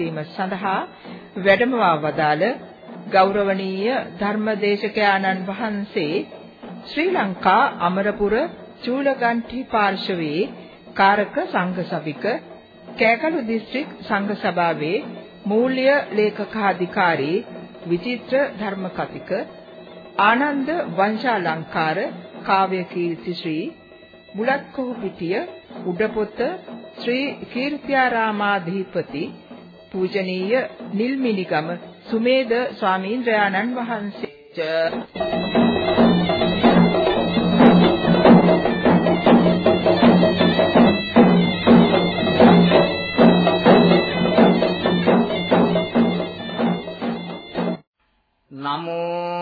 පැවැත්වීම සඳහා වැඩමවා වදාළ ගෞරවනීය ධර්මදේශකයාණන් වහන්සේ ශ්‍රී ලංකා අමරපුර චූලගන්ටි පාර්ශවයේ කාරක සංඝ සභික කෑකළු දිස්ත්‍රික් සංඝ සභාවේ මූල්‍ය ලේකකාධිකාරී විචිත්‍ර ධර්ම කතික ආනන්ද වංශාලංකාර කාව්‍ය කීර්ති ශ්‍රී බුලත්කොහුපිටිය උඩපොත ශ්‍රී කීර්ත්‍යාරාමාධිපති පූජනීය නිල්මිනිගම සුමේද ස්වාමීන්ද්‍රයාණන් වහන්සේ නමෝ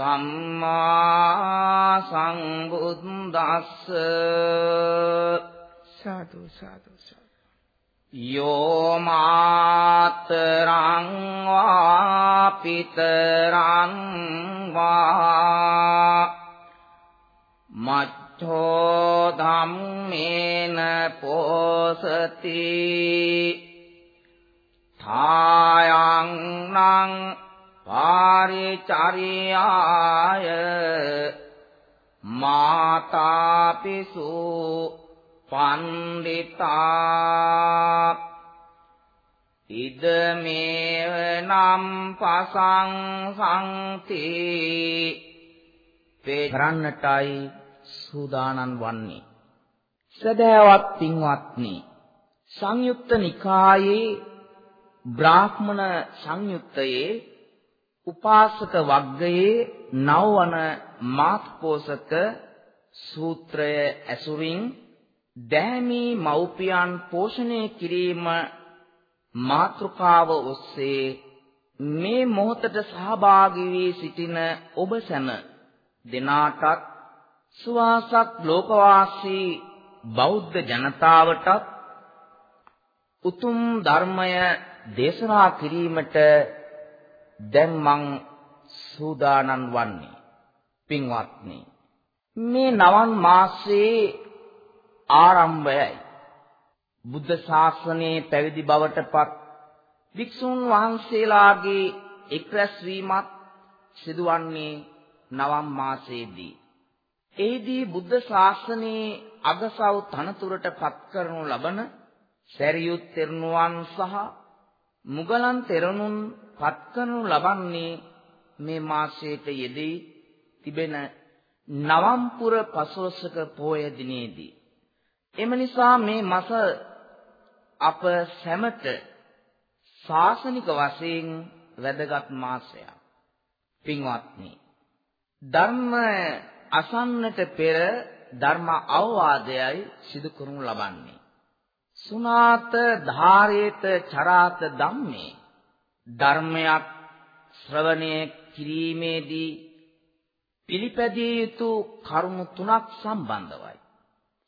සම්මා සංබුද්දස්ස සාදු සාදු. යෝ මාතරං වා පිතරං වා මච්ඡෝ ධම්මේන පෝසති ථායං නං පාරිචර්යාය මාතාපිසු පණ්ඩිතා ඉදමේව නම් පසං සංති කරන්නටයි සූදානම් වන්නේ. සදෑවත් පින්වත්නි සංයුක්ත නිකායේ බ්‍රාහ්මණ සංයුත්තයේ උපාසක වග්ගයේ නවවන මාත්පෝසක සූත්‍රය ඇසුරින් දෑමී මව්පියන් පෝෂණය කිරීම මාතෘකාව ඔස්සේ මේ මොහොතට සහභාගී වී සිටින ඔබ සැම දෙනාටත් සුවාසක් ලෝකවාසී බෞද්ධ ජනතාවටත් උතුම් ධර්මය දේශනා කිරීමට දැන් මං සූදානම් වන්නේ පින්වත්නි. මේ නවන් මාසයේ ආරම්භයයි. බුද්ධ ශාසනයේ පැවිදි බවටපත් වික්ෂුන් වහන්සේලාගේ එක්රැස්වීමත් සිදුවන්නේ නවම් මාසයේදී. එෙහිදී බුද්ධ ශාසනයේ අගසව් තනතුරට පත් කරනු ලබන සැරියුත් තෙරණුවන් සහ මුගලන් තෙරණුන් පත් කරනු ලබන්නේ මේ මාසයට යෙදී තිබෙන නවම්පුර පසළොස්වක පෝය දිනේදී. එම නිසා මේ මාස අප සැමට ශාසනික වශයෙන් වැදගත් මාසයක්. පින්වත්නි ධර්ම අසන්නට පෙර ධර්ම අවවාදයයි සිදු කරනු ලබන්නේ. සුනාත ධාරේත චරාත ධම්මේ. ධර්මයක් ශ්‍රවණය කිරීමේදී පිළිපැදිය යුතු කරුණු තුනක් සම්බන්ධවයි.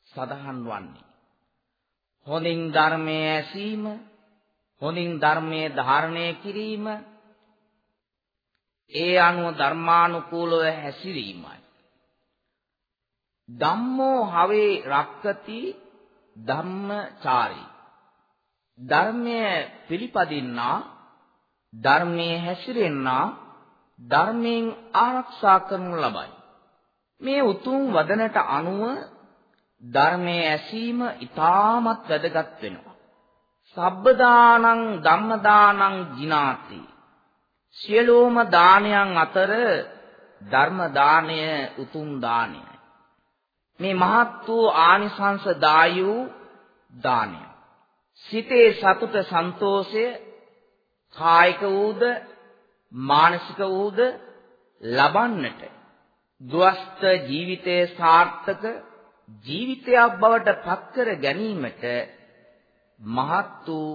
සඳහන් වන්නේ හොඳින් ධර්මයේ ඇසීම හොඳින් ධර්මයේ ධාරණය කිරීම ඒ අනුව ධර්මානුකූලව හැසිරීමයි. ධම්මෝ හවේ රක්කති ධම්මචාරී ධර්මයේ පිළිපදින්නා ධර්මයේ හැසිරෙන්නා ධර්මයෙන් ආරක්ෂා කරනු ලබයි. මේ උතුම් වදනට අනුව ධර්මයේ ඇසීම ඊටමත් වැදගත් වෙනවා. සබ්බදානං ධම්මදානං ජිනාති. සියලුම දානයන් අතර ධර්ම දානය උතුම් දානයයි. මේ මහත් වූ ආනිසංස දායු දානය. සිතේ සතුට සන්තෝෂය කායික වූද මානසික වූද ලබන්නට දුස්ත ජීවිතයේ සාර්ථක ජීවිතයක් බවට පත්කර ගැනීමට මහත් වූ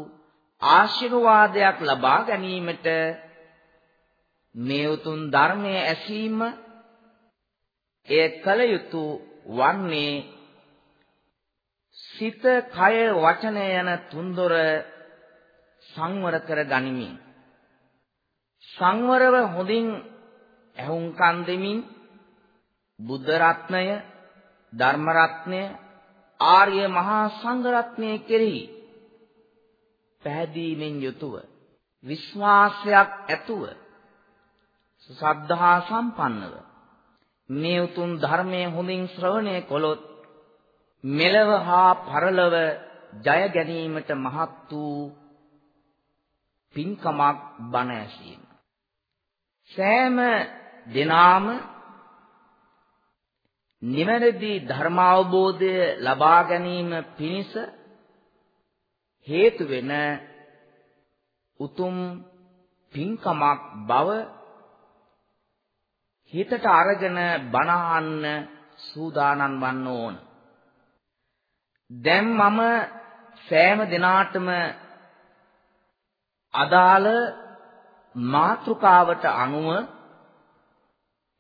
ආශිර්වාදයක් ලබා ගැනීමට මේ උතුම් ධර්මයේ ඇසීම එය කල යුතු වන්නේ සිත, කය, වචනය යන තුන්දොර සංවර කර ගනිමින් සංවරව හොඳින් ඇහුම්කන් දෙමින් බුද්ධ රත්නය, ධර්ම රත්නය, ආර්ය මහා සංඝ රත්නය කෙරෙහි පැහැදීමෙන් යුතුව විශ්වාසයක් ඇතුව සද්ධා සම්පන්නව මේ උතුම් ධර්මයේ හොඳින් ශ්‍රවණය කළොත් මෙලව හා පරලොව ජය ගැනීමට මහත් වූ පින්කමක් බණ ඇසීම. සෑම දිනාම නිවැරදි ධර්මාවබෝධය ලබා ගැනීම පිණිස හේතු වෙන උතුම් පින්කමක් බව හිතට අරගෙන බණ සූදානම් වන්න ඕන. දැන් මම සෑම දිනාටම අදාළ මාතෘකාවට අනුව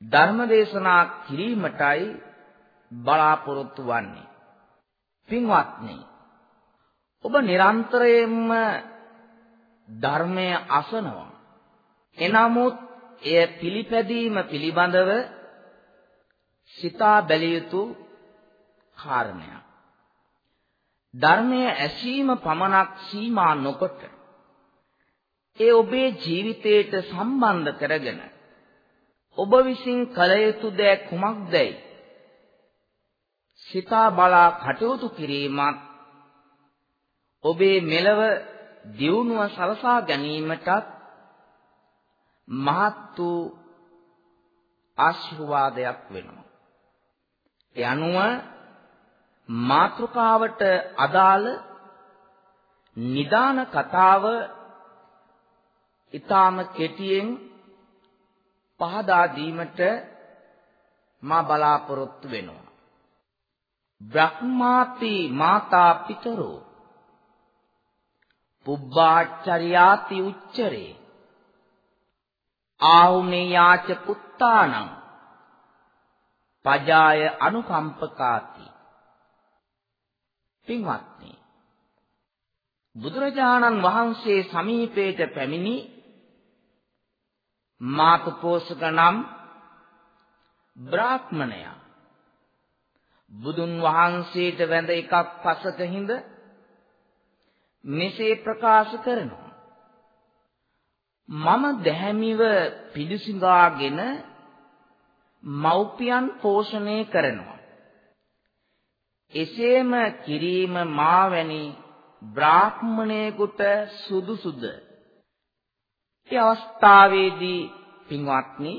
ධර්මදේශනා කිරීමටයි බලාපොරොත්තු වන්නේ. පින්වත්නි ඔබ නිරන්තරයෙන්ම ධර්මය අසනවා. එනමුත් එය පිළිපැදීම පිළිබඳව සිතා බැලිය යුතු කාරණයක්. ධර්මයේ ඇසීම පමණක් සීමා නොකොට ඒ ඔබේ ජීවිතයට සම්බන්ධ කරගෙන ඔබ විසින් කළ යුතු දෑ කුමක්දයි සිතා බලා කටයුතු කිරීමත් ඔබේ මෙලව දියුණුව සලසා ගැනීමටත් මහත් වූ ආශිර්වාදයක් වෙනවා. ඒ අනුව මාත්‍රකාවට අදාළ නිදාන කතාව ඊටාම කෙටියෙන් පහදා දීමට මා බලාපොරොත්තු වෙනවා. බ්‍රහ්මාති මාතා පිතරෝ පුබ්බාචර්යාති උච්චරේ ආහුනේයාච පුත්තානං. පජාය අනුකම්පකාති. පින්වත්නි බුදුරජාණන් වහන්සේ සමීපයට පැමිණි මාතුපෝසක නම් බ්‍රාහ්මණයා බුදුන් වහන්සේට වැඳ එකක් පසක හිඳ මෙසේ ප්‍රකාශ කරනවා. මම දැහැමිව පිළිසිඟාගෙන මව්පියන් පෝෂණය කරනවා. එසේම කිරීම මාවැනි බ්‍රාහ්මණයෙකුට සුදුසුද? ඒ අවස්ථාවේදී පින්වත්නි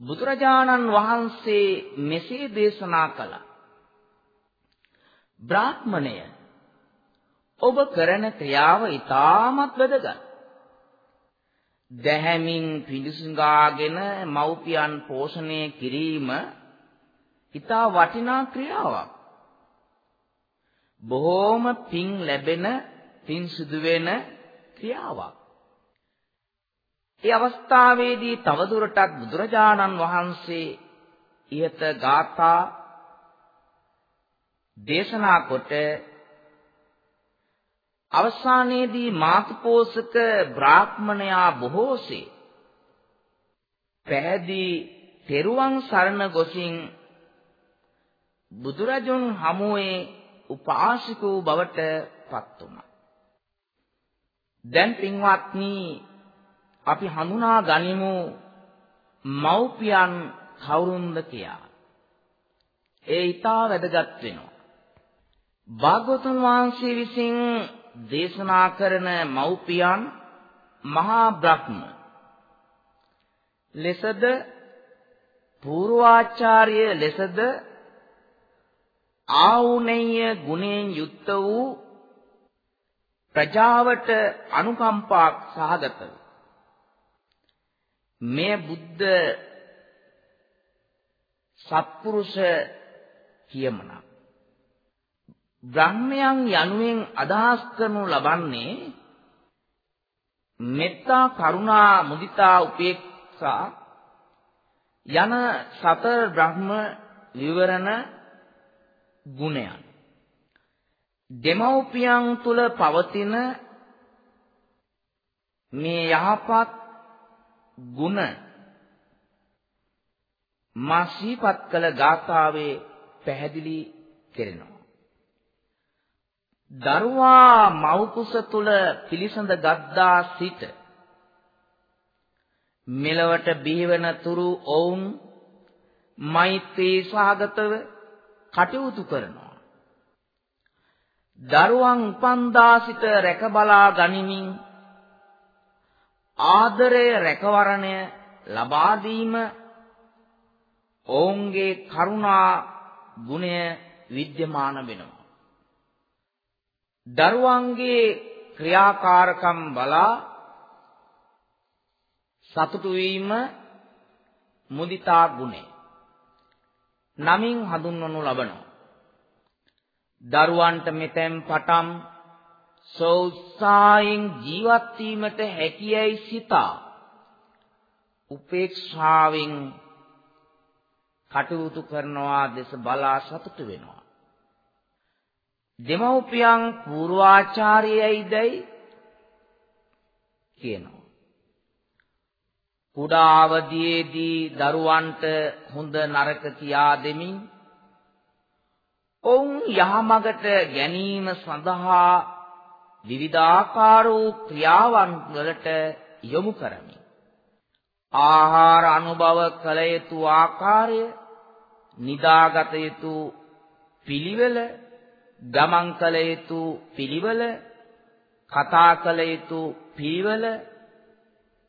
බුදුරජාණන් වහන්සේ මෙසේ දේශනා කළා. බ්‍රාහ්මණය ඔබ කරන ක්‍රියාව ඊටමත් වැදගත්. දැහැමින් පිඬුසිඟාගෙන මව්පියන් පෝෂණය කිරීම ඊටා වටිනා ක්‍රියාවක්. බොහෝම පින් ලැබෙන පින් සිදු වෙන ක්‍රියාවක්. ඒ අවස්ථාවේදී තවදුරටත් බුදුරජාණන් වහන්සේ ඉහත ගාථා දේශනා කොට අවසානයේදී මාතුපෝසක බ්‍රාහ්මණයා බොහෝසේ පැහැදී තෙරුවන් සරණ ගොසින් බුදුරජුන් හමුවේ උපාසික වූ බවට පත් වුණා. දැන් පින්වත්නි අපි හඳුනා ගනිමු මව්පියන් කවුරුන්ද කියා. ඒ ඊට වැදගත් වෙනවා. භාගවතුන් වහන්සේ විසින් දේශනා කරන මව්පියන් මහා බ්‍රහ්ම. ලෙසද පූර්වාචාර්ය ලෙසද ආවුණේය ගුණෙන් යුක්ත වූ ප්‍රජාවට අනුකම්පා සහගතව මේ බුද්ධ සත්පුරුෂ කියමනක් බ්‍රහ්මයන් යනුවෙන් අදහස් කරනු ලබන්නේ මෙත්තා කරුණා මුදිතා උපේක්ෂා යන සතර බ්‍රහ්ම විවරණ ගුණයන් දෙමව්පියන් තුල පවතින මේ යහපත් ගුණ මාසීපත් කළ ගාථාවේ පැහැදිලි කෙරෙනවා. දරුවා මව්කුස තුල පිලිසඳ ගද්දා සිට මෙලවට බිහිවන තුරු ඔවුන් මෛත්‍රී සාගතව කටයුතු කරනවා. දරුවන් උපන්දා සිට රැක බලා ගනිමින් ආදරය රැකවරණය ලබා දීම ඔවුන්ගේ කරුණා ගුණය විද්‍යමාන වෙනවා. දරුවන්ගේ ක්‍රියාකාරකම් බලා සතුටු වීම මුදිතා ගුණය. නමින් හඳුන්වනු ලබනවා. දරුවන්ට මෙතෙන් පටන් සෝත්සායෙන් ජීවත් වීමට හැකියයි සිතා උපේක්ෂාවෙන් කටයුතු කරනවා දෙස බලා සතුටු වෙනවා. දෙමව්පියන් පූර්වාචාර්යයිදයි කියනවා. කුඩා අවදියේදී දරුවන්ට හොඳ නරක කියා දෙමින් ඔවුන් යහමගට ගැනීම සඳහා විවිධාකාර වූ ක්‍රියාවන් වලට යොමු කරමි. ආහාර අනුභව කළ යුතු ආකාරය නිදාගත යුතු පිළිවෙල ගමන් කළ යුතු පිළිවෙල කතා කළ යුතු පිළිවෙල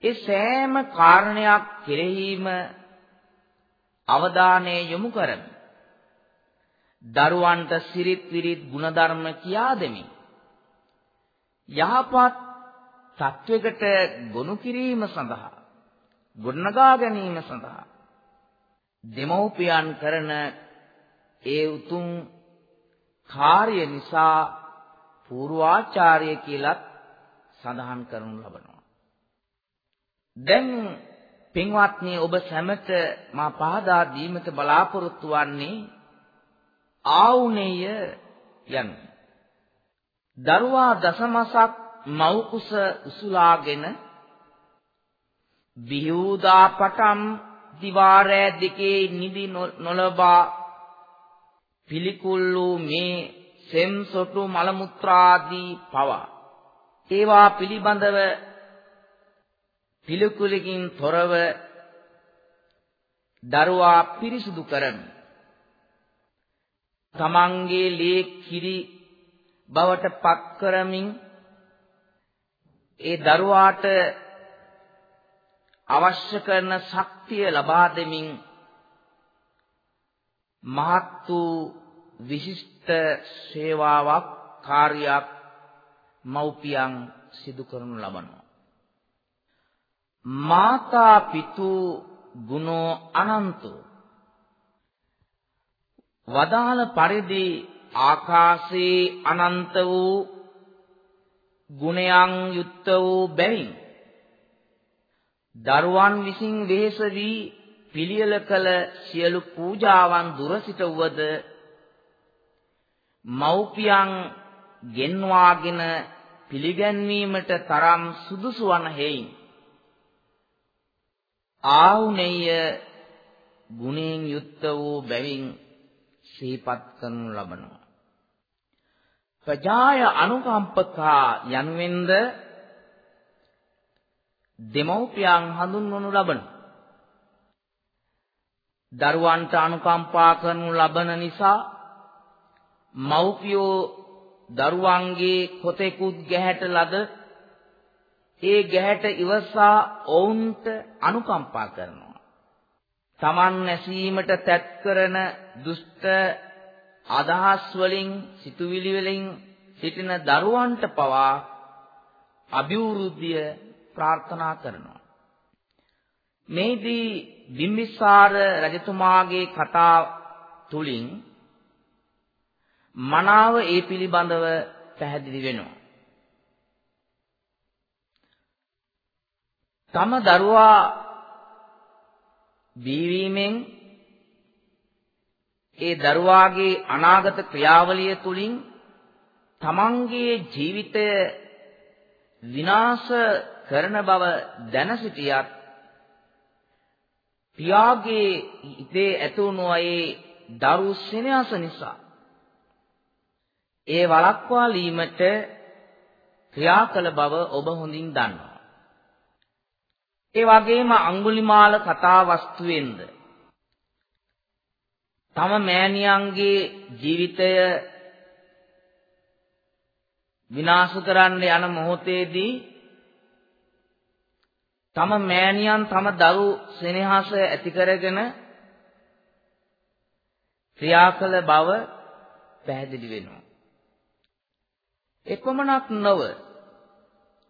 ඒ සෑම කාරණයක් කෙරෙහිම අවධානය යොමු කරමි. දරුවන්ට සිරිත් විරිත් ගුණධර්ම කියා දෙමි. යහපත් සත්වයකට ගොනු කිරීම සඳහා ගොඩනගා ගැනීම සඳහා දෙමෝපියන් කරන ඒ උතුම් කාර්ය නිසා පූර්වාචාර්ය කියලත් සඳහන් කරනු ලබනවා. දැන් පින්වත්නි ඔබ සැමට මා පහදා දීමට බලාපොරොත්තු වන්නේ ආවුනේය යන දරුවා දසමසක් මව් කුස උසුලාගෙන බිහූදා පටම් දිවාරෑ දෙකේ නිදි නොලබා පිළිකුල් වූ මේ සෙම් සොටු මල මුත්‍රාදී පවා ඒවා පිළිබඳව පිළිකුලකින් තොරව දරුවා පිරිසුදු කරමි. තමන්ගේ ලේ කිරි බවට පත් කරමින් ඒ දරුවාට අවශ්‍ය කරන ශක්තිය ලබා දෙමින් මහත් වූ විශිෂ්ට සේවාවක් කාර්යයක් මව්පියන් සිදු කරනු ලබනවා. මාතා පිතු ගුණෝ අනන්තෝ. වදාළ පරිදි ආකාශේ අනන්ත වූ ගුණයන් යුක්ත වූ බැවින් දරුවන් විසින් වෙහෙස වී පිළියෙල කළ සියලු පූජාවන් දුර සිට වුවද මව්පියන් ගෙන්වාගෙන පිළිගැන්වීමට තරම් සුදුසු වන හේයින් ආහුනේය ගුණයෙන් යුක්ත වූ බැවින් සිහිපත් කරනු ලබනවා. ප්‍රජාය අනුකම්පකා යනුවෙන්ද දෙමව්පියන් හඳුන්වනු ලබන දරුවන්ට අනුකම්පා කරනු ලබන නිසා මව්පියෝ දරුවන්ගේ කොතෙකුත් ගැහැට ලද ඒ ගැහැට ඉවසා ඔවුන්ට අනුකම්පා කරනවා. Taman නැසීමට තැත් කරන දුෂ්ට අදහස් වලින් සිතුවිලි වලින් සිටින දරුවන්ට පවා අභිවෘද්ධිය ප්‍රාර්ථනා කරනවා. මේදී බිම්බිසාර රජතුමාගේ කතා තුලින් මනාව ඒ පිළිබඳව පැහැදිලි වෙනවා. තම දරුවා බීවීමෙන් ඒ දරුවාගේ අනාගත ක්‍රියාවලිය තුලින් තමන්ගේ ජීවිතය විනාශ කරන බව දැන සිටියත් පියාගේ හිතේ ඇතුණු ඒ දරු සෙනෙහස නිසා ඒ වළක්වා ලීමට ක්‍රියා කළ බව ඔබ හොඳින් දන්නවා. ඒ වගේම අඟුලිමාල කතා වස්තුවෙන්ද තම මෑණියන්ගේ ජීවිතය විනාශ කරන්න යන මොහොතේදී තම මෑණියන් තම දරු සෙනෙහස ඇති කරගෙන ක්‍රියා කළ බව පැහැදිලි වෙනවා. එපමණක් නොව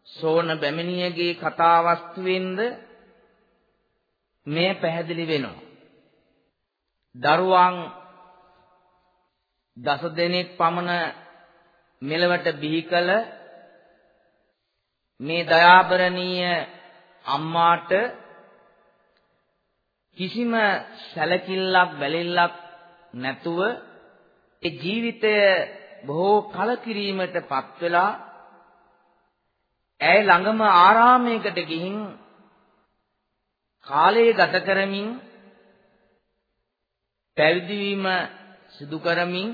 සෝන බැමිණියගේ කතා වස්තුවෙන්ද මේ පැහැදිලි වෙනවා. දරුවන් දස දෙනෙක් පමණ මෙලවට බිහි කළ මේ දයාබරණීය අම්මාට කිසිම සැලකිල්ලක් බැලිල්ලක් නැතුව ඒ ජීවිතය බොහෝ කලකිරීමටපත් වෙලා ඇය ළඟම ආරාමයකට ගිහින් කාලය ගත කරමින් පැවිදි වීම සිදු කරමින්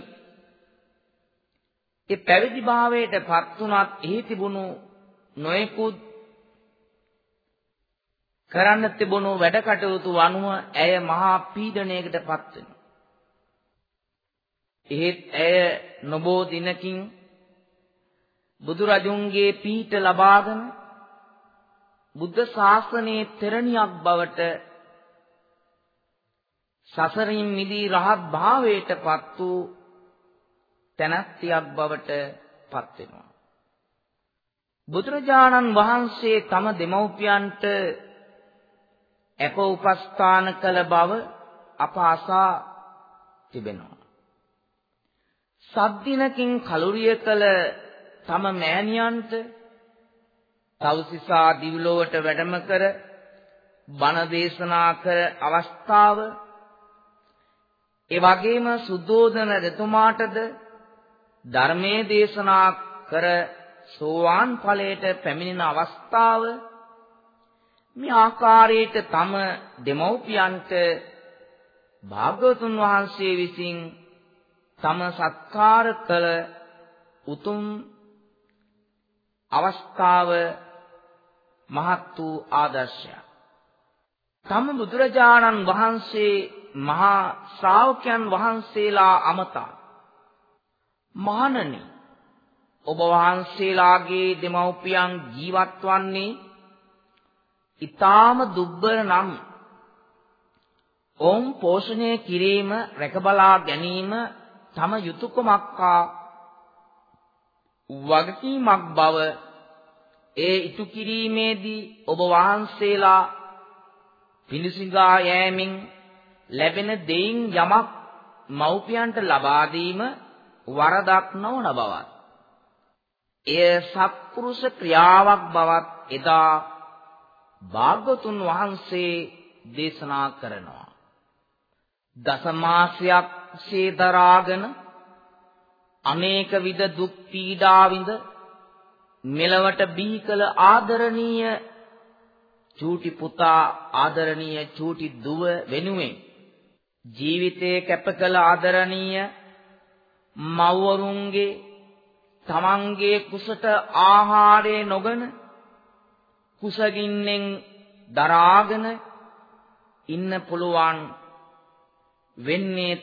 ඒ පැවිදි භාවයටපත් උනත් එහි තිබුණු නොයෙකුත් කරන්න තිබුණු වැඩ කටයුතු අනුව ඇය මහා පීඩණයකටපත් වෙනවා. එහෙත් ඇය නොබෝ දිනකින් බුදුරජුන්ගේ පීඨ ලබාගෙන බුද්ධ ශාසනයේ තෙරණියක් බවට සසරින් මිදී රහත් භාවයටපත් වූ තැනැත්තියක් බවට පත් වෙනවා. බුදුරජාණන් වහන්සේ තම දෙමව්පියන්ට අප උපස්ථාන කළ බව අප අසා තිබෙනවා. සද්දිනකින් කලුරිය කළ තම මෑණියන්ට තවසිසා දිව්ලොවට වැඩම කර බණ දේශනා කර අවස්ථාව ඒ වගේම සුද්ධෝදන රතුමාටද ධර්මයේ දේශනා කර සෝවාන් ඵලයට පැමිණෙන අවස්ථාව මේ ආකාරයට තම දෙමව්පියන්ට භාග්‍යවතුන් වහන්සේ විසින් තම සත්කාර කළ උතුම් අවස්ථාව මහත් වූ ආදර්ශයක්. තම බුදුරජාණන් වහන්සේ මහා ශ්‍රාවකයන් වහන්සේලා අමතා මහණනි ඔබ වහන්සේලාගේ දෙමව්පියන් ජීවත් වන්නේ ඊ타ම දුබ්බර නම් ඔවුන් පෝෂණය කිරීම රැකබලා ගැනීම තම යුතුයකමක් හා වගකීමක් බව ඒ ඉටු කිරීමේදී ඔබ වහන්සේලා පිණිසිඟා යෑමෙන් ලැබෙන දෙයින් යමක් මව්පියන්ට ලබා දීම වරදක් නොවන බවත් එය සත්පුරුෂ ක්‍රියාවක් බවත් එදා භාගතුන් වහන්සේ දේශනා කරනවා. දසමාසයක් සේදරාගෙන අනේක විද දුක් පීඩා විඳ මෙලවට බිහි කළ ආදරණීය චූටි පුතා ආදරණීය චූටි දුව වෙනුවෙන් ජීවිතේ කැප කළ ආදරණීය මව්වරුන්ගේ තමන්ගේ කුසට ආහාරය නොගන කුසගින්නෙන් දරාගෙන ඉන්න පුළුවන් වෙන්නේ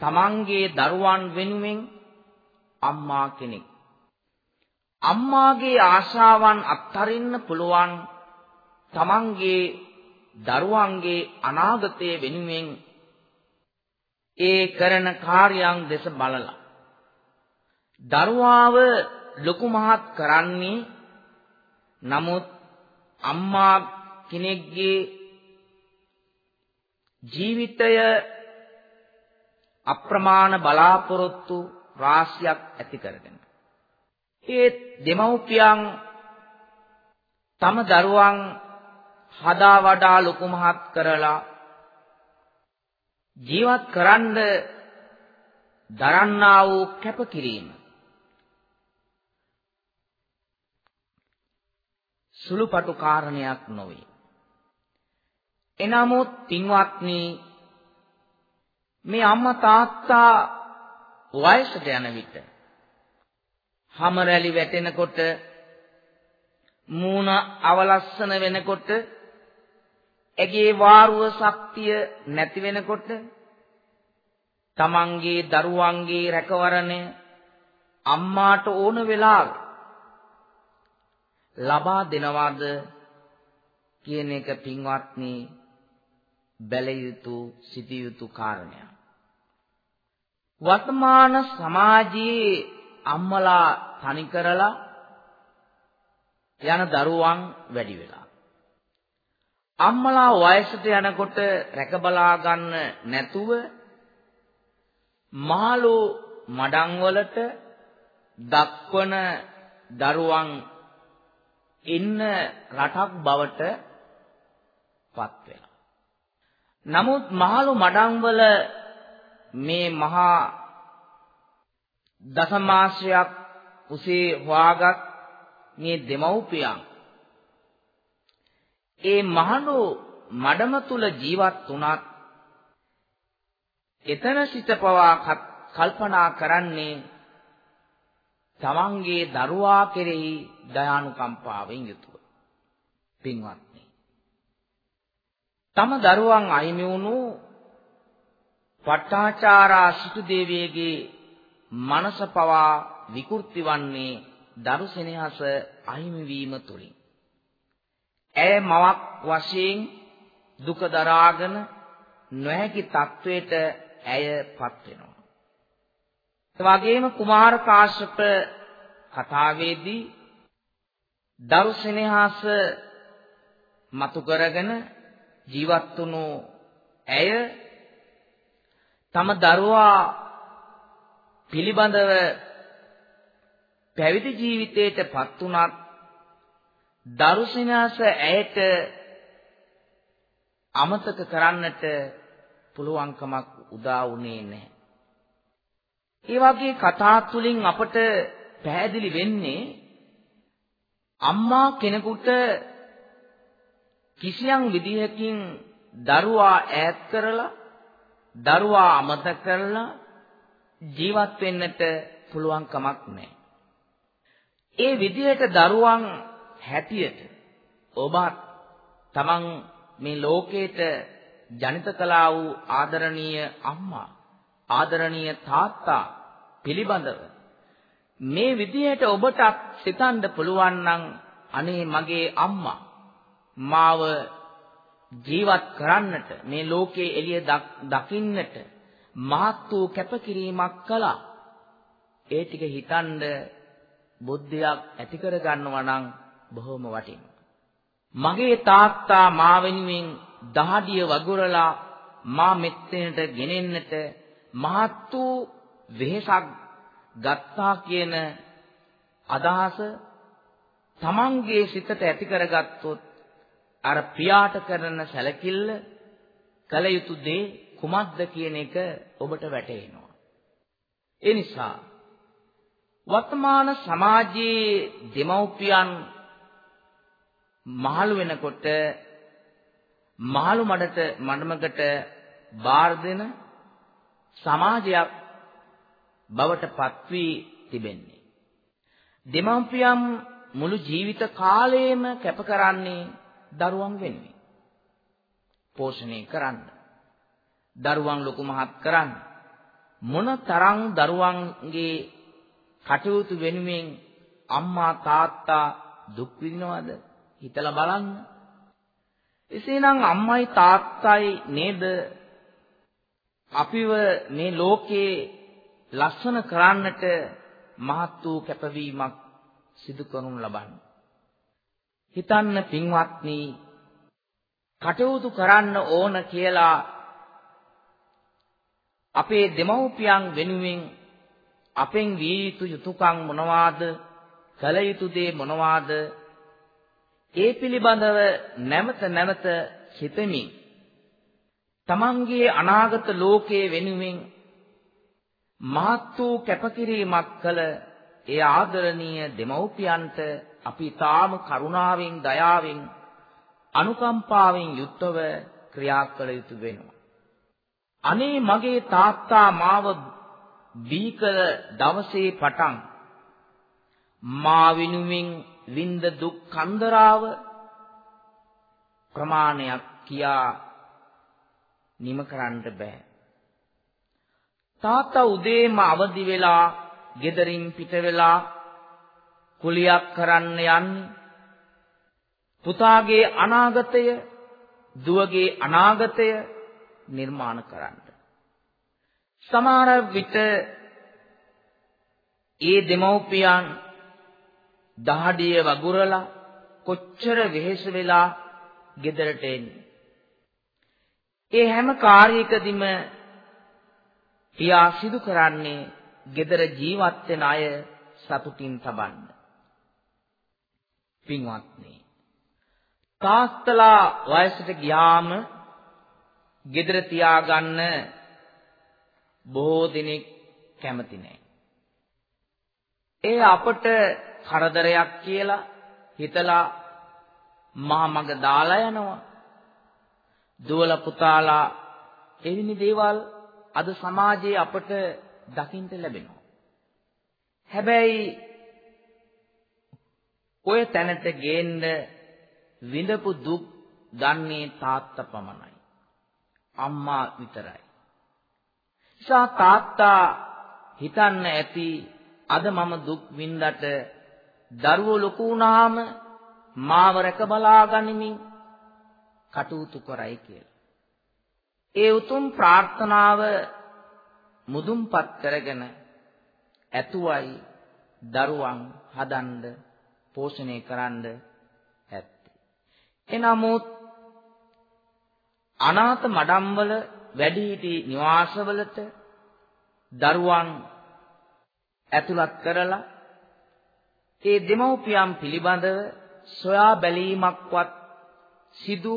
තමන්ගේ දරුවන් වෙනුවෙන් අම්මා කෙනෙක්. අම්මාගේ ආශාවන් අත්හරින්න පුළුවන් තමන්ගේ දරුවන්ගේ අනාගතය වෙනුවෙන් ඒ කරන කාර්යයන් දෙස බලලා දරුවාව ලොකු මහත් කරන්නේ නමුත් අම්මා කෙනෙක්ගේ ජීවිතය අප්‍රමාණ බලාපොරොත්තු රාශියක් ඇති කරගෙන. ඒ දෙමව්පියන් තම දරුවන් හදා වඩා ලොකු මහත් කරලා ජීවත් කරන්න දරන්නා වූ කැපකිරීම සුළුපටු කාරණයක් නොවේ. එනමුත් පින්වත්නි මේ අම්මා තාත්තා වයසට යන විට හැම රැලි වැටෙනකොට මූණ අවලස්සන වෙනකොට ඇගේ වාරුව ශක්තිය නැති වෙනකොට තමන්ගේ දරුවන්ගේ රැකවරණය අම්මාට ඕන වෙලාව ලබා දෙනවද කියන එක පින්වත්නි බැලිය යුතු සිටිය යුතු කාරණයක්. වර්තමාන සමාජයේ අම්මලා තනි කරලා යන දරුවන් වැඩි වෙලා. අම්මලා වයසට යනකොට රැක බලා ගන්න නැතුව මාළු මඩම් වලට දක්වන දරුවන් ඉන්න රටක් බවට පත් වෙලා. නමුත් මහලු මඩම් වල මේ මහා දසමාසයක් උසේ හොයාගත් මේ දෙමව්පියන් ඒ මහලු මඩම තුල ජීවත් වුණත් එතන සිට පවා කල්පනා කරන්නේ තමන්ගේ දරුවා කෙරෙහි දයානුකම්පාවෙන් යුතුව. පින්වත්නි. තම දරුවන් අහිමි වුණු පට්ටාචාරා සිටු දේවියගේ මනස පවා විකෘති වන්නේ දරු සෙනෙහස අහිමි වීම තුලින්. ඇය මවක් වශයෙන් දුක දරාගෙන නොහැකි තත්වයට ඇයපත් වෙනවා. ඒ වගේම කුමාර කාශ්‍යප කතාවේදී දරු සෙනෙහස මතු කරගෙන ජීවත් වුණු ඇය තම දරුවා පිළිබඳව පැවිදි ජීවිතයට පත් වුණත් දරුසිනාස ඇයට අමතක කරන්නට පුළුවන්කමක් උදා වුණේ නැහැ. ඒ වගේ කතා තුලින් අපට පැහැදිලි වෙන්නේ අම්මා කෙනෙකුට කිසියම් විදිහකින් දරුවා ඈත් කරලා දරුවා අමතක කරලා ජීවත් වෙන්නට පුළුවන් කමක් නැහැ. ඒ විදිහට දරුවන් හැටියට ඔබත් තමන් මේ ලෝකේට ජනිත කළා වූ ආදරණීය අම්මා ආදරණීය තාත්තා පිළිබඳව මේ විදිහට ඔබට සිතන්න පුළුවන් නම් අනේ මගේ අම්මා මාව ජීවත් කරන්නට මේ ලෝකයේ එළිය දකින්නට මහත් වූ කැපකිරීමක් කළා. ඒ ටික හිතනද බුද්ධියක් ඇති කර ගන්නවා නම් බොහොම වටිනවා. මගේ තාත්තා මා වෙනුවෙන් දහඩිය වගුරලා මා මෙත්තෙන්ට ගෙනෙන්නට මහත් වූ වෙහෙසක් ගත්තා කියන අදහස තමන්ගේ සිතට ඇති කරගත්තොත් අර පියාට කරන සැලකිල්ල කල යුතු දේ කුමක්ද කියන එක ඔබට වැටහෙනවා. ඒ නිසා වර්තමාන සමාජයේ දෙමව්පියන් මහලු වෙනකොට මහලු මඩට මඩමකට බාර දෙන සමාජයක් බවට පත් වී තිබෙන්නේ. දෙමව්පියන් මුළු ජීවිත කාලයම කැප කරන්නේ දරුවන් වෙනුවෙන්. පෝෂණය කරන්න. දරුවන් ලොකු මහත් කරන්න. මොන තරම් දරුවන්ගේ කටයුතු වෙනුවෙන් අම්මා තාත්තා දුක් විඳිනවද හිතලා බලන්න. එසේනම් අම්මයි තාත්තයි නේද අපිව මේ ලෝකේ ලස්සන කරන්නට මහත් වූ කැපවීමක් සිදු කරනු ලබන්නේ. හිතන්න පින්වත්නි කටයුතු කරන්න ඕන කියලා අපේ දෙමව්පියන් වෙනුවෙන් අපෙන් විය යුතු යුතුයකම් මොනවාද? කළ යුතු දේ මොනවාද? ඒ පිළිබඳව නැවත නැවත හිතමින් තමන්ගේ අනාගත ලෝකයේ වෙනුවෙන් මහත් වූ කැපකිරීමක් කළ ඒ ආදරණීය දෙමව්පියන්ට අපි තාම කරුණාවෙන් දයාවෙන් අනුකම්පාවෙන් යුක්තව ක්‍රියා කළ යුතු වෙනවා. අනේ මගේ තාත්තා මාව බීකල දවසේ පටන් මා වෙනුවෙන් විඳ දුක් කන්දරාව ප්‍රමාණයක් කියා නිම කරන්න බෑ. තාත්තා උදේම අවදි වෙලා ගෙදරින් පිට වෙලා කුලියක් කරන්න යන්නේ පුතාගේ අනාගතය දුවගේ අනාගතය නිර්මාණ කරන්න. සමහර විට ඒ දෙමව්පියන් දහඩිය වගුරලා කොච්චර වෙහෙස වෙලා ගෙදරට එන්නේ. ඒ හැම කාර්යයකදීම පියා සිදු කරන්නේ ගෙදර ජීවත් වෙන අය සතුටින් තබන්න. පින්වත්නි. තාත්තලා වයසට ගියාම ගෙදර තියාගන්න බොහෝ දිනෙක කැමති නැහැ. ඒ අපට කරදරයක් කියලා හිතලා මහා මඟ දාලා යනවා. දුවල පුතාලා එවැනි දේවල් අද සමාජයේ අපට දකින්න ලැබෙනවා. හැබැයි ඔය තැනට ගේන්න විඳපු දුක් දන්නේ තාත්තා පමණයි. අම්මා විතරයි. නිසා තාත්තා හිතන්න ඇති අද මම දුක් විඳට දරුවෝ ලොකු වුණාම මාව රැක බලා ගනිමින් කටයුතු කරයි කියලා. ඒ උතුම් ප්‍රාර්ථනාව මුදුන්පත් කරගෙන ඇතුවයි දරුවන් හදන්න පෝෂණය කරන්න ඇත්තේ. එනමුත් අනාථ මඩම්වල වැඩිහිටි නිවාසවලට දරුවන් ඇතුළත් කරලා ඒ දෙමව්පියන් පිළිබඳව සොයා බැලීමක්වත් සිදු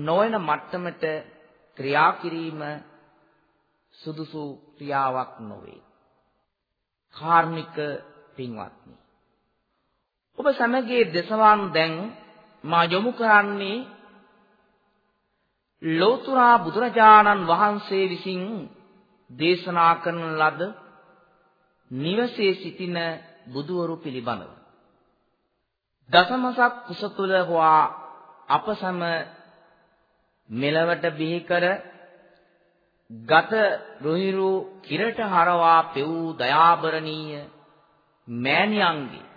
නොවන මට්ටමට ක්‍රියා කිරීම සුදුසු ක්‍රියාවක් නොවේ. කාර්මික පින්වත්නි. ඔබ සමගයේ දසවන් දැන් මා යොමු කරන්නේ ලෝතුරා බුදුරජාණන් වහන්සේ විසින් දේශනා කරන ලද නිවසේ සිටින බුදුවරු පිළිබඳව. දසමසක් කුස තුල හොවා අප සම මෙලවට බිහි කර ගත රුහිරු කිරට හරවා පෙවූ දයාබරණීය මෑණියන්ගේ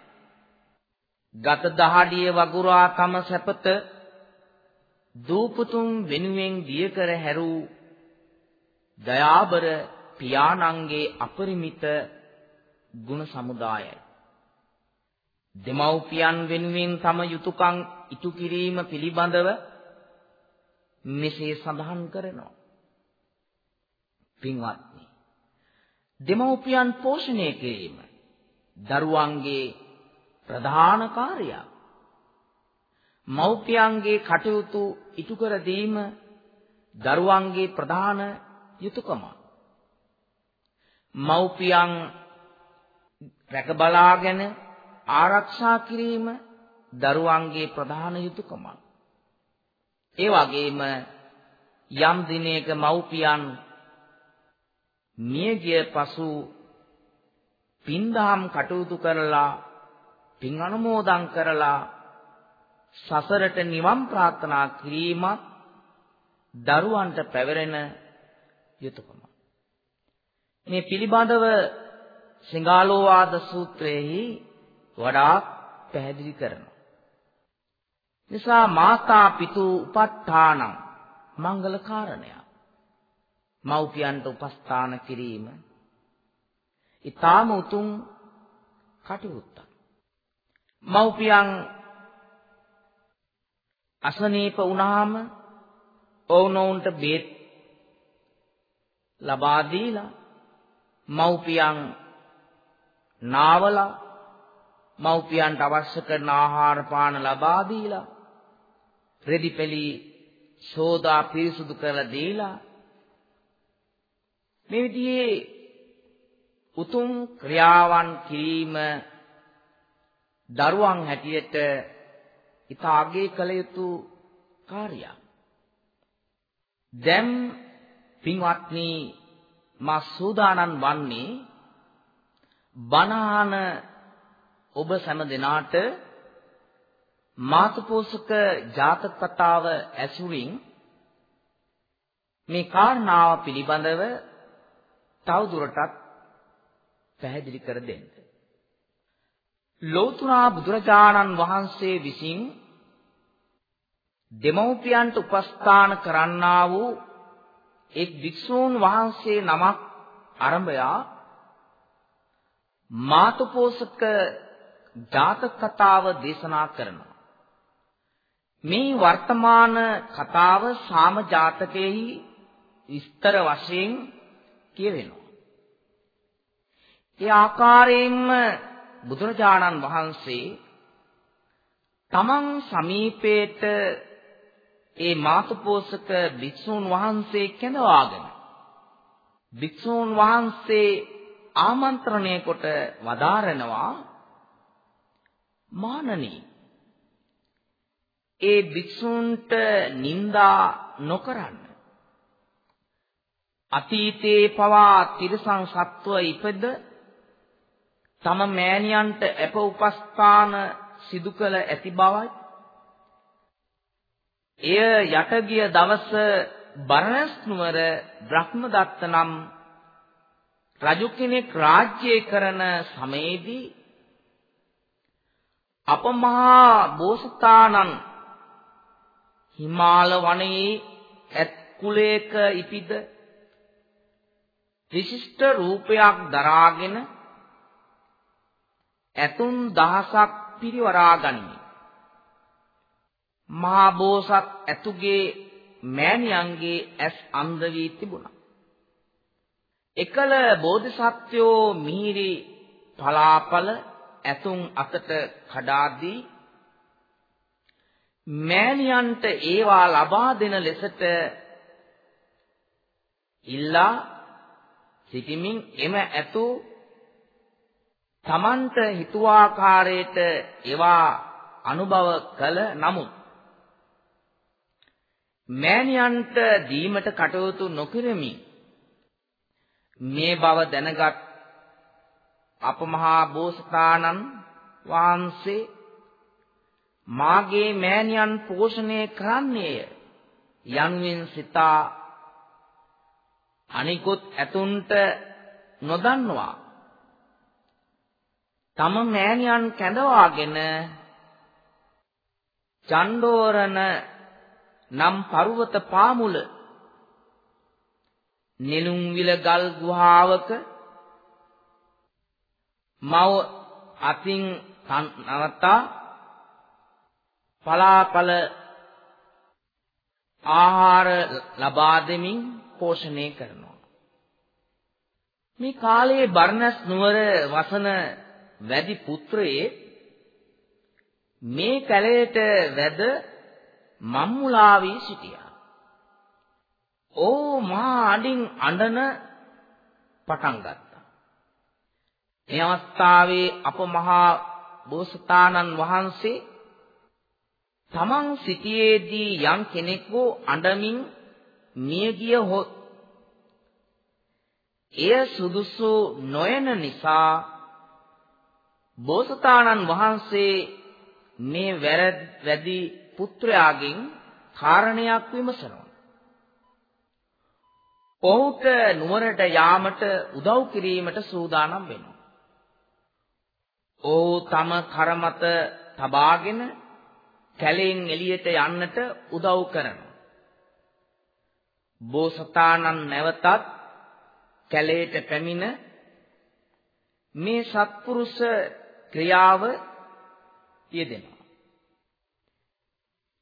ගත දහඩිය වගුරා තම සැපත දූපතුන් වෙනුවෙන් දිය කර හැරූ දයාබර පියාණන්ගේ අපරිමිත ගුණ සමුදායයි. දෙමව්පියන් වෙනුවෙන් තම යුතුයකම් ඉටු කිරීම පිළිබඳව මෙසේ සඳහන් කරනවා. පින්වත්නි දෙමව්පියන් පෝෂණය කිරීම දරුවන්ගේ ප්‍රධාන කාර්යයක්. මව්පියන්ගේ කටයුතු ඉටු කර දීම දරුවන්ගේ ප්‍රධාන යුතුයකමක්. මව්පියන් රැක බලාගෙන ආරක්ෂා කිරීම දරුවන්ගේ ප්‍රධාන යුතුයකමක්. ඒ වගේම යම් දිනයක මව්පියන් මියගිය පසු පින්දහම් කටයුතු කරලා පින් අනුමෝදන් කරලා සසරට නිවන් ප්‍රාර්ථනා කිරීමත් දරුවන්ට පැවරෙන යුතුයකම. මේ පිළිබඳව සිංහාලෝවාද සූත්‍රයේහි වඩා පැහැදිලි කරනවා. නිසා මාතා පිතු උපත්තානං මංගල කාරණයක්. මව්පියන්ට උපස්ථාන කිරීම ඊටාම උතුම් කටයුත්තක්. මව්පියන් අසනීප වුණාම ඔවුනොවුන්ට බේත් ලබා දීලා මව්පියන් නාවලා මව්පියන්ට අවශ්‍ය කරන ආහාර පාන ලබා දීලා රෙදිපෙලි සෝදා පිරිසුදු කරලා දීලා මේ විදිහේ උතුම් ක්‍රියාවන් කිරීම දරුවන් හැටියට ඉතාගේ කළ යුතු කාර්යයක්. දැන් පින්වත්නි මා සූදානම් වන්නේ බණහන ඔබ සෑම දිනාට මාතුපෝසක ජාතක කතාව ඇසුරින් මේ කාරණාව පිළිබඳව තවදුරටත් පැහැදිලි කර දෙන්න. ලෝතුරා බුදුරජාණන් වහන්සේ විසින් දෙමව්පියන්ට උපස්ථාන කරන්නා වූ එක් වික්ෂූන් වහන්සේ නමක් ආරම්භයා මාතුපෝසක ජාතක කතාව දේශනා කරනවා. මේ වර්තමාන කතාව සාම ජාතකයේහි විස්තර වශයෙන් කියවෙනවා. ඒ ආකාරයෙන්ම බුදුරජාණන් වහන්සේ තමන් සමීපේට ඒ මාතුපෝසක භික්ෂූන් වහන්සේ කැඳවාගෙන භික්ෂූන් වහන්සේ ආමන්ත්‍රණය කොට වදාරනවා මානනී ඒ භික්ෂූන්ට නිନ୍ଦා නොකරන්න. අතීතේ පවා තිරසං සත්ව ඉපද තම මෑණියන්ට අප උපස්ථාන සිදු කළ ඇති බවයි. එය යටගිය දවස බරණස් නුවර බ්‍රහ්මදත්ත නම් රජු කෙනෙක් රාජ්‍ය කරන සමයේදී අපමහා බෝසතාණන් හිමාල වනයේ ඇත් කුලයක ඉපිද විශිෂ්ට රූපයක් දරාගෙන ඇතුන් දහසක් පිරිවරා ගනිමි. මහා බෝසත් ඇතුගේ මෑණියන්ගේ ඇස් අන්ධ වී තිබුණා. එකල බෝධිසත්වෝ මිහිරි පලාපල ඇතුන් අතට කඩා දී මෑණියන්ට ඒවා ලබා දෙන ලෙසට ඉල්ලා සිටිමින් එම ඇතු තමන්ට හිතුවාකාරයට ඒවා අනුභව කළ නමුත් මෑණියන්ට දීමට කටයුතු නොකිරමි. මේ බව දැනගත් අපමහා බෝසතාණන් වහන්සේ මාගේ මෑණියන් පෝෂණය කරන්නේය. යන්වෙන් සිතා අනිකුත් ඇතුන්ට නොදන්නවා. තම මෑණියන් කැඳවාගෙන චණ්ඩෝරණ නම් පර්වත පාමුල නෙළුම් විල ගල් ගුහාවක මව අතින් නවතා පලාපල ආහාර ලබා දෙමින් පෝෂණය කරනවා මේ කාලයේ බර්ණස් නුවර වසන වැඩි පුත්‍රයේ මේ කැලයට වැද මම්මුලා වී සිටියා. ඕ මා අඩින් අඬන පටන් ගත්තා. මේ අවස්ථාවේ අප මහා බෝසතාණන් වහන්සේ තමන් සිටියේදී යම් කෙනෙකු අඬමින් මිය ගිය හොත් එය සුදුසු නොයන නිසා බෝසතාණන් වහන්සේ මේ වැරදි පුත්‍රයාගෙන් කාරණයක් විමසනවා. ඔහුට නුවරට යාමට උදව් කිරීමට සූදානම් වෙනවා. ඔහු තම කරමත තබාගෙන කැලෙන් එළියට යන්නට උදව් කරනවා. බෝසතාණන් නැවතත් කැලේට පැමිණ මේ සත්පුරුෂ ක්‍රියාව යෙදෙනවා.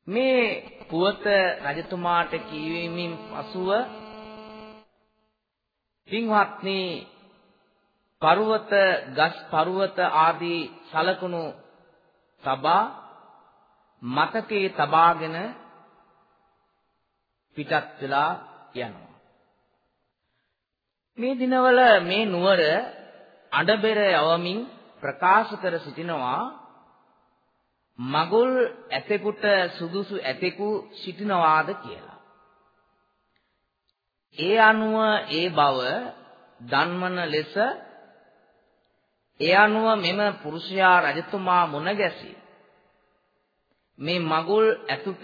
මේ පුවත රජතුමාට කියවීමෙන් පසුව පින්වත්නි පර්වත ගස් පර්වත ආදී සලකුණු තබා මතකයේ තබාගෙන පිටත් වෙලා යනවා. මේ දිනවල මේ නුවර අඩබෙර යවමින් ප්‍රකාශ කර සිටිනවා මගුල් ඇතෙකුට සුදුසු ඇතෙකු සිටිනවාද කියලා. ඒ අනුව ඒ බව දන්වන ලෙස ඒ අනුව මෙම පුරුෂයා රජතුමා මුණ ගැසී මේ මගුල් ඇතුට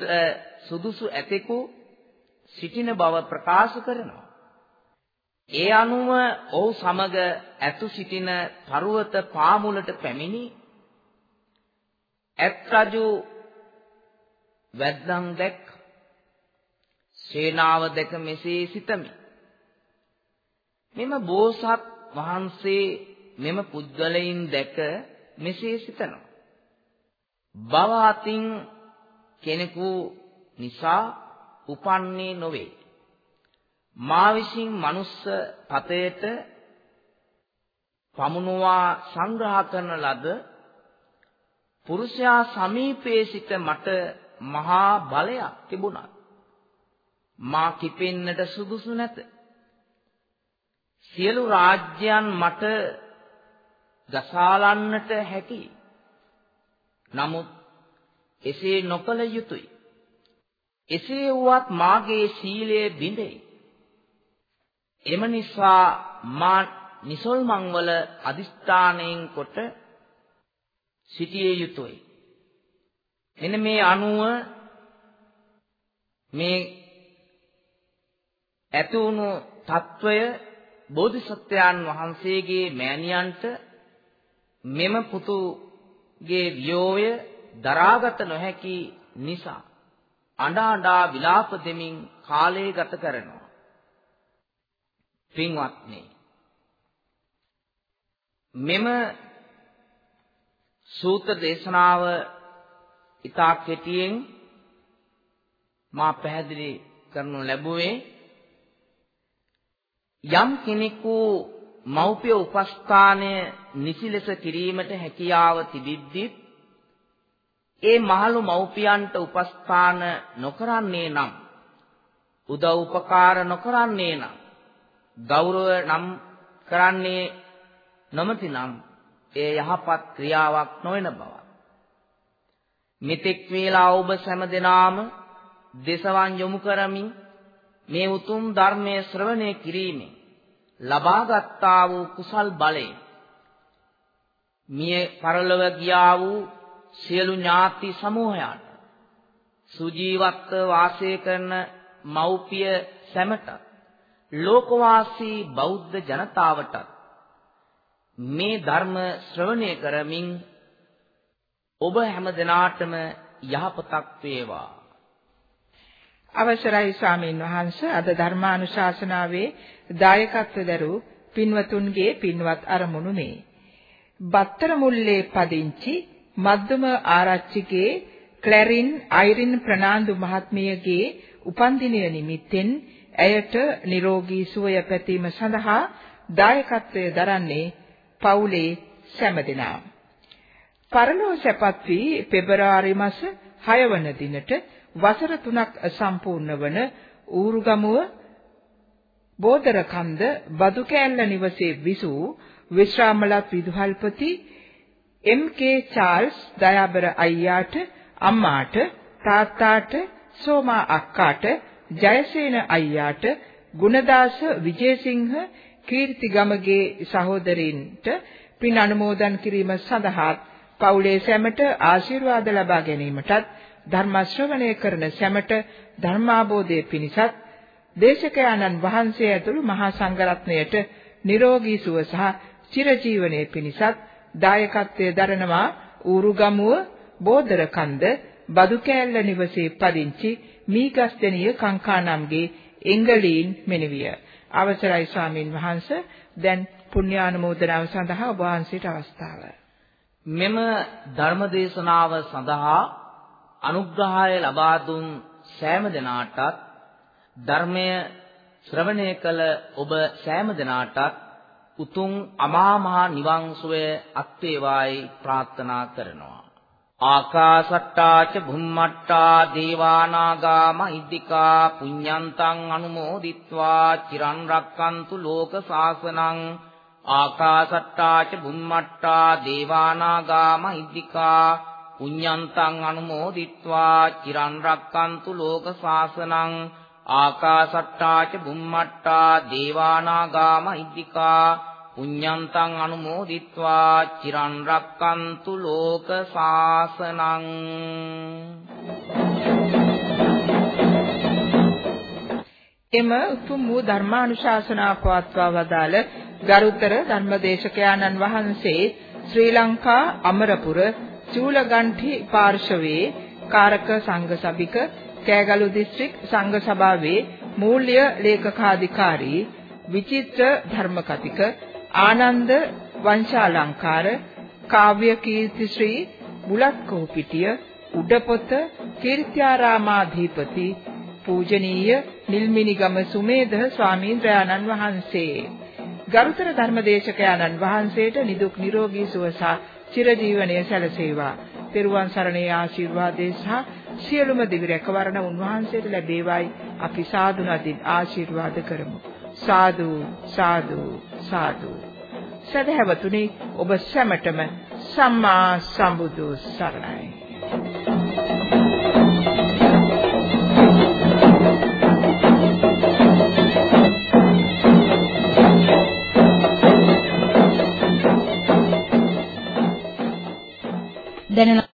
සුදුසු ඇතෙකු සිටින බව ප්‍රකාශ කරනවා. ඒ අනුව ඔහු සමග ඇතු සිටින පර්වත පාමුලට පැමිණි ඇත් රජු වැද්දන් දැක්ක. සේනාව දැක මෙසේ සිතමි. මෙම බෝසත් වහන්සේ මෙම පුද්ගලයින් දැක මෙසේ සිතනවා. බව අතින් කෙනෙකු නිසා උපන්නේ නොවේ. මා විසින් මනුස්ස පතයට පමුණුවා සංග්‍රහ කරන ලද පුරුෂයා සමීපයේ සිට මට මහා බලයක් තිබුණා. මා කිපෙන්නට සුදුසු නැත. සියලු රාජ්‍යයන් මට ගසාලන්නට හැකි. නමුත් එසේ නොකළ යුතුය. එසේ වුවත් මාගේ සීලය බිඳේ. එම නිසා මා නිසල්මන් වල අදිස්ථාණයෙන් කොට සිටිය යුතුය. මෙන්න මේ අනුව මේ ඇතුණු తত্ত্বය බෝධිසත්වයන් වහන්සේගේ මෑණියන්ට මෙම පුතු පුතුගේ වියෝය දරාගත නොහැකි නිසා අඬා අඬා විලාප දෙමින් කාලය ගත කරනවා. පින්වත්නි මෙම සූත්‍ර දේශනාව ඉතා කෙටියෙන් මා පැහැදිලි කරනු ලැබුවේ යම් කෙනෙකු මෞපිය උපස්ථානය නිසි ලෙස කිරීමට හැකියාව තිබිද්දිත් ඒ මහලු මෞපියන්ට උපස්ථාන නොකරන්නේ නම් උදව් උපකාර නොකරන්නේ නම් ගෞරව නම් කරන්නේ නොමැති නම් ඒ යහපත් ක්‍රියාවක් නොවන බව. මෙතෙක් වේලා ඔබ සෑම දිනාම දේශවන් යොමු කරමින් මේ උතුම් ධර්මයේ ශ්‍රවණය කිරීමෙන් ලබාගත්තා වූ කුසල් බලයෙන් මිය පරලොව ගියා වූ සියලු ඥාති සමූහයන්ට සුජීවත්ව වාසය කරන මව්පිය සැමට ලෝකවාසී බෞද්ධ ජනතාවට මේ ධර්ම ශ්‍රවණය කරමින් ඔබ හැම දිනාටම යහපතක් වේවා. අවසරයි ස්වාමීන් වහන්ස අද ධර්මානුශාසනාවේ දායකත්ව දරූ පින්වතුන්ගේ පින්වත් අරමුණු මේ. බත්තර මුල්ලේ පදිංචි මද්දම ආරච්චිගේ ක්ලැරින් අයිරින් ප්‍රනාන්දු මහත්මියගේ උපන්දිනය නිමිත්තෙන් ඇයට නිරෝගී සුවය පැතීම සඳහා දායකත්වය දරන්නේ පවුලේ සැමදෙනා. පරලෝ සැපත් වී පෙබරවාරි මාස 6 වන දිනට වසර 3ක් සම්පූර්ණ වන ඌරුගමුව බෝදරකන්ද බදුකෑල්ල නිවසේ විසූ විශ්‍රාමලත් විදුහල්පති එම්.කේ. චාල්ස් දයාබර අයියාට අම්මාට තාත්තාට සෝමා අක්කාට ජයසේන අයියාට ගුණදාස විජේසිංහ කීර්තිගමගේ සහෝදරින්ට පින් අනුමෝදන් කිරීම සඳහා පවුලේ සැමට ආශිර්වාද ලබා ගැනීමටත් ධර්ම ශ්‍රවණය කරන සැමට ධර්මාබෝධයේ පිණිසත් දේශකයාණන් වහන්සේ ඇතුළු මහා සංඝරත්නයට නිරෝගී සුව සහ චිරජීවනයේ පිණිසත් දායකත්වයේ දරනවා ඌරුගමුව බෝදරකන්ද බදුකෑල්ල නිවසේ පදිංචි මීගස්දෙනිය කංකානම්ගේ එංගලීන් මෙනවිය. අවසරයි ස්වාමින් වහන්සේ දැන් පුණ්‍යානුමෝදනාව සඳහා ඔබ වහන්සේට අවස්ථාව. මෙම ධර්මදේශනාව සඳහා අනුග්‍රහය ලබා දුන් සෑම දෙනාටත් ධර්මය ශ්‍රවණය කළ ඔබ සෑම දෙනාටත් උතුම් අමා මහ නිවන් සුවය අත් වේවායි ප්‍රාර්ථනා කරනවා. ආකාසට්ටා ච භුම්මට්ටා දේවානාගා මහිද්దికා පුඤ්ඤන්තං අනුමෝදිත්වා චිරන් රක්칸තු ලෝක සාසනං ආකාසට්ටා ච භුම්මට්ටා දේවානාගා මහිද්దికා පුඤ්ඤන්තං අනුමෝදිත්වා චිරන් රක්칸තු ලෝක ශාසනං ආකාසට්ටාච බුම්මට්ටා දේවානාගා මහිද්దికා පුඤ්ඤන්තං අනුමෝදිත්වා චිරන් රක්칸තු ලෝක ශාසනං එම උතුම් වූ ධර්මානුශාසනා පවත්වා වදාළ ගරුතර ධර්මදේශකයාණන් වහන්සේ ශ්‍රී ලංකා අමරපුර චූලගන්ටි පාර්ශවයේ කාරක සංඝ සභික කෑගලු දිස්ත්‍රික් සංඝ සභාවේ මූල්‍ය ලේකකාධිකාරී විචිත්‍ර ධර්මකතික ආනන්ද වංශාලංකාර කාව්‍ය කීර්ති ශ්‍රී බුලත් කෝපිටිය උඩපොත කීර්ත්‍යාරාමාධිපති පූජනීය නිල්මිනිගම සුමේධ ස්වාමීන් වහන්සේ. ගරුතර ධර්මදේශකයාණන් වහන්සේට නිදුක් නිරෝගී සුව සහ චිරජීවනයේ සැලසේවා. තෙරුවන් සරණේ ආශිර්වාදේ සහ සියලුම දිවි රැකවරණ උන්වහන්සේට ලැබේවායි අපි සාදු නදින් ආශිර්වාද කරමු. සාදු සාදු සාදු. සදහැවතුනි ඔබ සැමටම සම්මා සම්බුදු සරණයි. දැනෙන